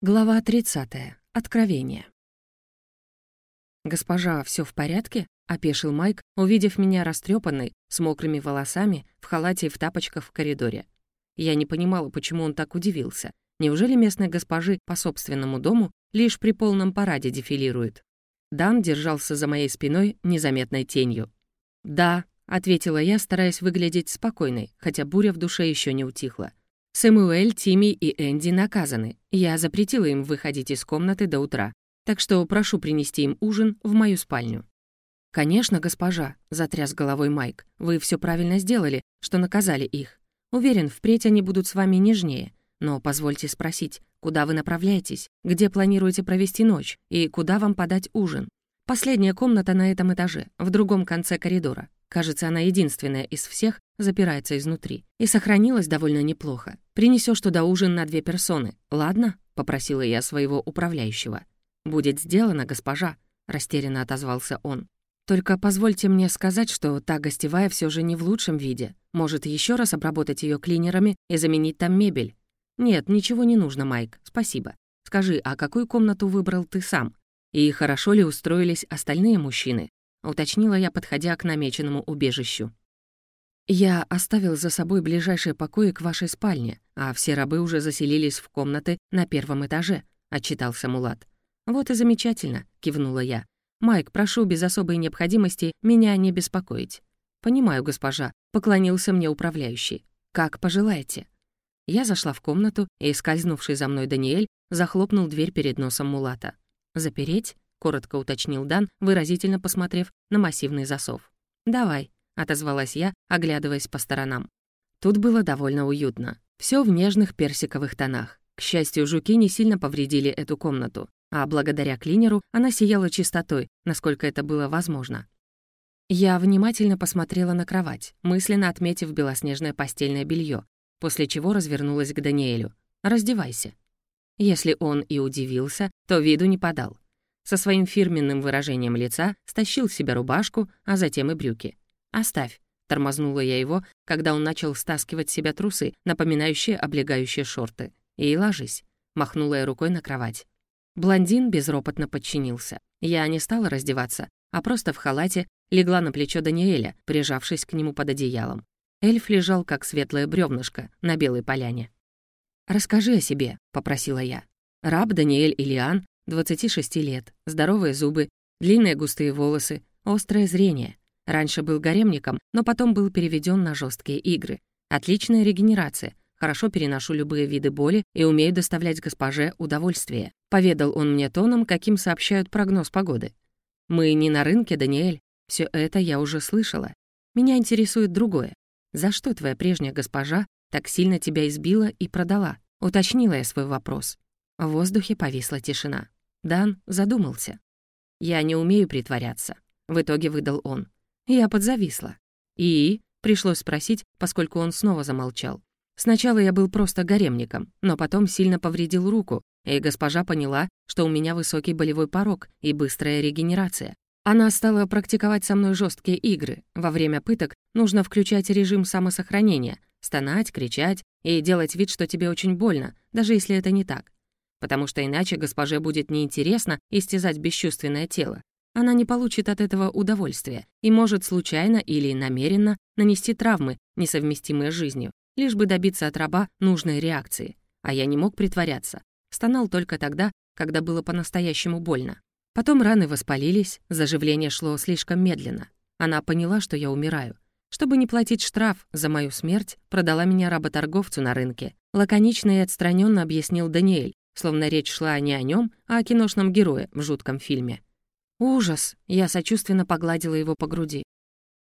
Глава 30. Откровение. «Госпожа, все в порядке?» — опешил Майк, увидев меня растрепанной, с мокрыми волосами, в халате и в тапочках в коридоре. Я не понимала, почему он так удивился. Неужели местные госпожи по собственному дому лишь при полном параде дефилируют? Дан держался за моей спиной незаметной тенью. «Да», — ответила я, стараясь выглядеть спокойной, хотя буря в душе еще не утихла. Сэмюэль, Тимми и Энди наказаны. Я запретила им выходить из комнаты до утра, так что прошу принести им ужин в мою спальню». «Конечно, госпожа», — затряс головой Майк. «Вы все правильно сделали, что наказали их. Уверен, впредь они будут с вами нежнее. Но позвольте спросить, куда вы направляетесь, где планируете провести ночь и куда вам подать ужин? Последняя комната на этом этаже, в другом конце коридора. Кажется, она единственная из всех запирается изнутри. И сохранилась довольно неплохо. Принесешь туда ужин на две персоны, ладно?» — попросила я своего управляющего. «Будет сделано, госпожа», — растерянно отозвался он. «Только позвольте мне сказать, что та гостевая все же не в лучшем виде. Может, еще раз обработать ее клинерами и заменить там мебель?» «Нет, ничего не нужно, Майк, спасибо. Скажи, а какую комнату выбрал ты сам? И хорошо ли устроились остальные мужчины? — уточнила я, подходя к намеченному убежищу. «Я оставил за собой ближайшие покои к вашей спальне, а все рабы уже заселились в комнаты на первом этаже», — отчитался Мулат. «Вот и замечательно», — кивнула я. «Майк, прошу без особой необходимости меня не беспокоить». «Понимаю, госпожа», — поклонился мне управляющий. «Как пожелаете». Я зашла в комнату, и, скользнувший за мной Даниэль, захлопнул дверь перед носом Мулата. «Запереть?» — коротко уточнил Дан, выразительно посмотрев на массивный засов. «Давай», — отозвалась я, оглядываясь по сторонам. Тут было довольно уютно. Все в нежных персиковых тонах. К счастью, жуки не сильно повредили эту комнату, а благодаря клинеру она сияла чистотой, насколько это было возможно. Я внимательно посмотрела на кровать, мысленно отметив белоснежное постельное белье, после чего развернулась к Даниэлю. «Раздевайся». Если он и удивился, то виду не подал со своим фирменным выражением лица стащил с себя рубашку, а затем и брюки. «Оставь», — тормознула я его, когда он начал стаскивать с себя трусы, напоминающие облегающие шорты. «И ложись», — махнула я рукой на кровать. Блондин безропотно подчинился. Я не стала раздеваться, а просто в халате легла на плечо Даниэля, прижавшись к нему под одеялом. Эльф лежал, как светлое бревнышко, на белой поляне. «Расскажи о себе», — попросила я. Раб Даниэль Илиан 26 лет, здоровые зубы, длинные густые волосы, острое зрение. Раньше был гаремником, но потом был переведен на жесткие игры. Отличная регенерация, хорошо переношу любые виды боли и умею доставлять госпоже удовольствие. Поведал он мне тоном, каким сообщают прогноз погоды. Мы не на рынке, Даниэль. Все это я уже слышала. Меня интересует другое. За что твоя прежняя госпожа так сильно тебя избила и продала? Уточнила я свой вопрос. В воздухе повисла тишина. Дан задумался. «Я не умею притворяться», — в итоге выдал он. Я подзависла. «И?» — пришлось спросить, поскольку он снова замолчал. Сначала я был просто гаремником, но потом сильно повредил руку, и госпожа поняла, что у меня высокий болевой порог и быстрая регенерация. Она стала практиковать со мной жесткие игры. Во время пыток нужно включать режим самосохранения, стонать, кричать и делать вид, что тебе очень больно, даже если это не так потому что иначе госпоже будет неинтересно истязать бесчувственное тело. Она не получит от этого удовольствия и может случайно или намеренно нанести травмы, несовместимые с жизнью, лишь бы добиться от раба нужной реакции. А я не мог притворяться. Стонал только тогда, когда было по-настоящему больно. Потом раны воспалились, заживление шло слишком медленно. Она поняла, что я умираю. Чтобы не платить штраф за мою смерть, продала меня работорговцу на рынке. Лаконично и отстраненно объяснил Даниэль, словно речь шла не о нем, а о киношном герое в жутком фильме. «Ужас!» — я сочувственно погладила его по груди.